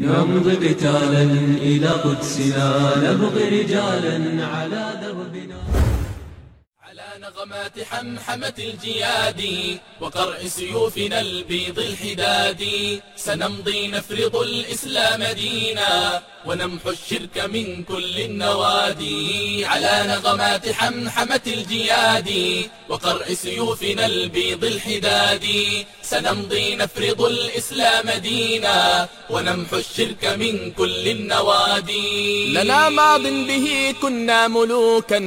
نمضي قتالا إلى قدسنا نبغي رجالا على دربنا. على نغمات حمحمة الجياد وقرع سيوفنا البيض الحداد. سنمضي نفرض الإسلام دينا ونمحو الشرك من كل النوادي. على نغمات حمحمة الجياد وقرع سيوفنا البيض الحداد. سنمضي نفرض الإسلام دينا ونمحو الشرك من كل النوادي. لنا ماض به كنا ملوكا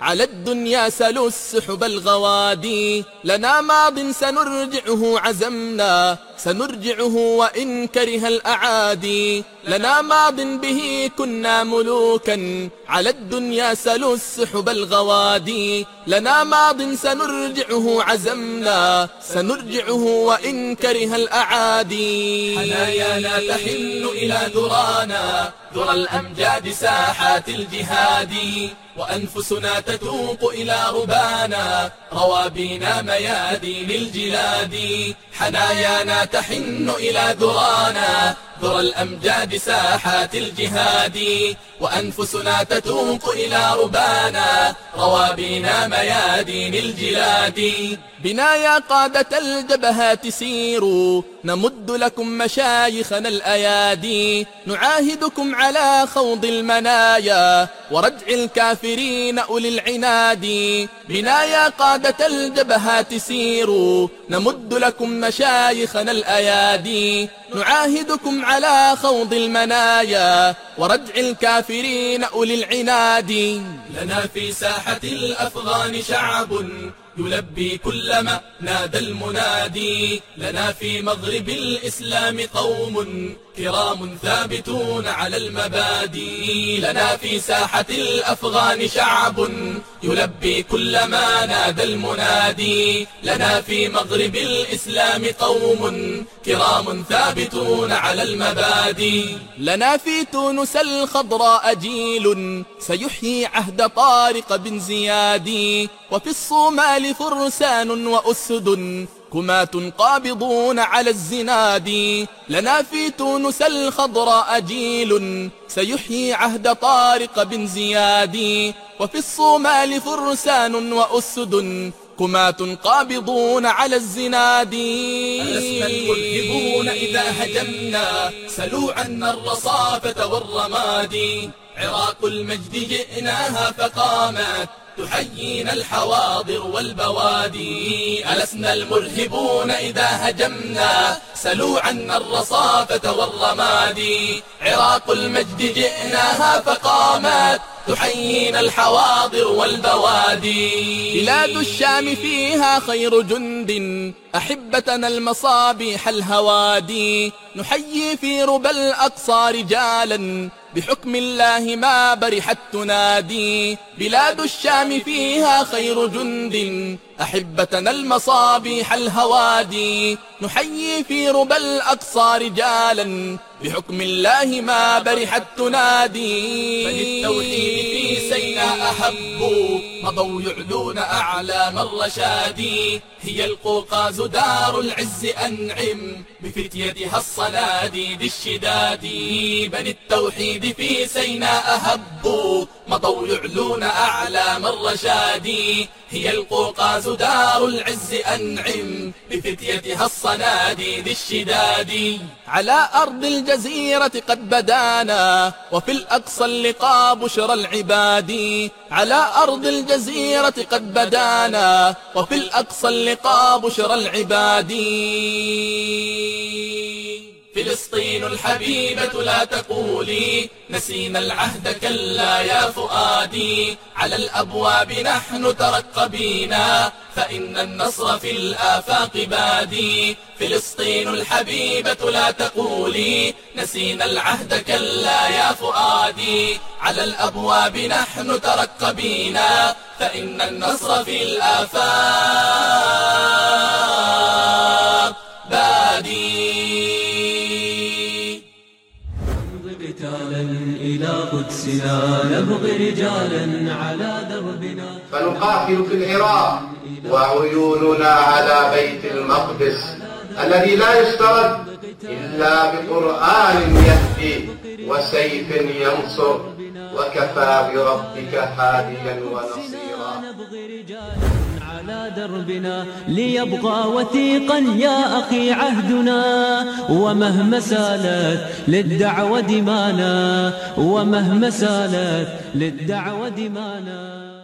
على الدنيا سلوا السحب الغوادي. لنا ماض سنرجعه عزمنا سنرجعه وإن كره الأعادي لنا ماض به كنا ملوكا على الدنيا سلوا السحب الغوادي لنا ماض سنرجعه عزمنا سنرجعه وإن كره الأعادي حنايانا تحن إلى ذرانا ذرى الأمجاد ساحات الجهاد وأنفسنا تتوق إلى ربانا روابينا ميادين الجلاد. حنايانا تحن إلى ذرانا ذرى الأمجاد ساحات الجهاد. وأنفسنا تتوق إلى ربانا روابينا ميادين الجلاد. بنا يا قادة الجبهات سيروا نمد لكم مشايخنا الأيادي. نعاهدكم على خوض المنايا وردع الكافرين أولي العناد. بنا يا قادة الجبهات سيروا. نمد لكم مشايخنا الأيادي. نعاهدكم على خوض المنايا وردع الكافرين أولي العناد. لنا في ساحة الأفغان شعب يلبي كلما نادى المنادي. لنا في مغرب الإسلام قوم كرام ثابتون على المبادئ لنا في ساحة الأفغان شعب يلبي كلما نادى المنادي. لنا في مغرب الإسلام قوم كرام ثابتون على المبادئ لنا في تونس الخضراء جيل سيحيي عهد طارق بن زياد. وفي الصومال فرسان وأسد كمات قابضون على الزناد. لنا في تونس الخضراء جيل سيحيي عهد طارق بن زياد. وفي الصومال فرسان وأسد كمات قابضون على الزناد. ألسنا إذا هجمنا سلوا عنا الرصافة والرماد. عراق المجد جئناها فقامت تحيينا الحواضر والبوادي ألسنا المرهبون إذا هجمنا سلوا عنا الرصافة والرماد. عراق المجد جئناها فقامت تحيينا الحواضر والبوادي. بلاد الشام فيها خير جند أحبتنا المصابيح الهوادي. نحيي في ربى الأقصى رجالا بحكم الله ما برحت تنادي. بلاد الشام فيها خير جند. أحبتنا المصابيح الهوادي. نحيي في ربى الأقصى رجالا. بحكم الله ما برحت تنادي. فللتوحيد في سيناء أحبوا مضوا يعلون أعلام الرشاد هي القوقاز دار العز أنعم بفتيتها الصناديد الشداد بني التوحيد في سيناء هبوا مضوا يعلون أعلام الرشاد هي القوقاز دار العز أنعم بفتيتها الصناديد الشداد على أرض الجزيرة قد بدانا وفي الأقصى اللقاء بشرى العباد. على أرض الجزيرة قد بدانا وفي الأقصى اللقاء بشرى العباد. فلسطين الحبيبة لا تقولي نسينا العهد كلا يا فؤادي. على الأبواب نحن ترقبينا فإن النصر في الآفاق بادي فلسطين الحبيبة لا تقولي نسينا العهد كلا يا فؤادي. على الأبواب نحن ترقبينا فإن النصر في الآفاق. بادي. قتالا إلى قدسنا نبغي رجالا على دربنا فنقاتل في العراق وعيوننا على بيت المقدس الذي لا يسترد إلا بقرآن يهدي وسيف ينصر وكفى بربك هاديا ونصيرا. نبغي رجالا على دربنا ليبقى وثيقا يا أخي عهدنا ومهما سالت للدعوة دمانا ومهما سالت للدعوة دمانا.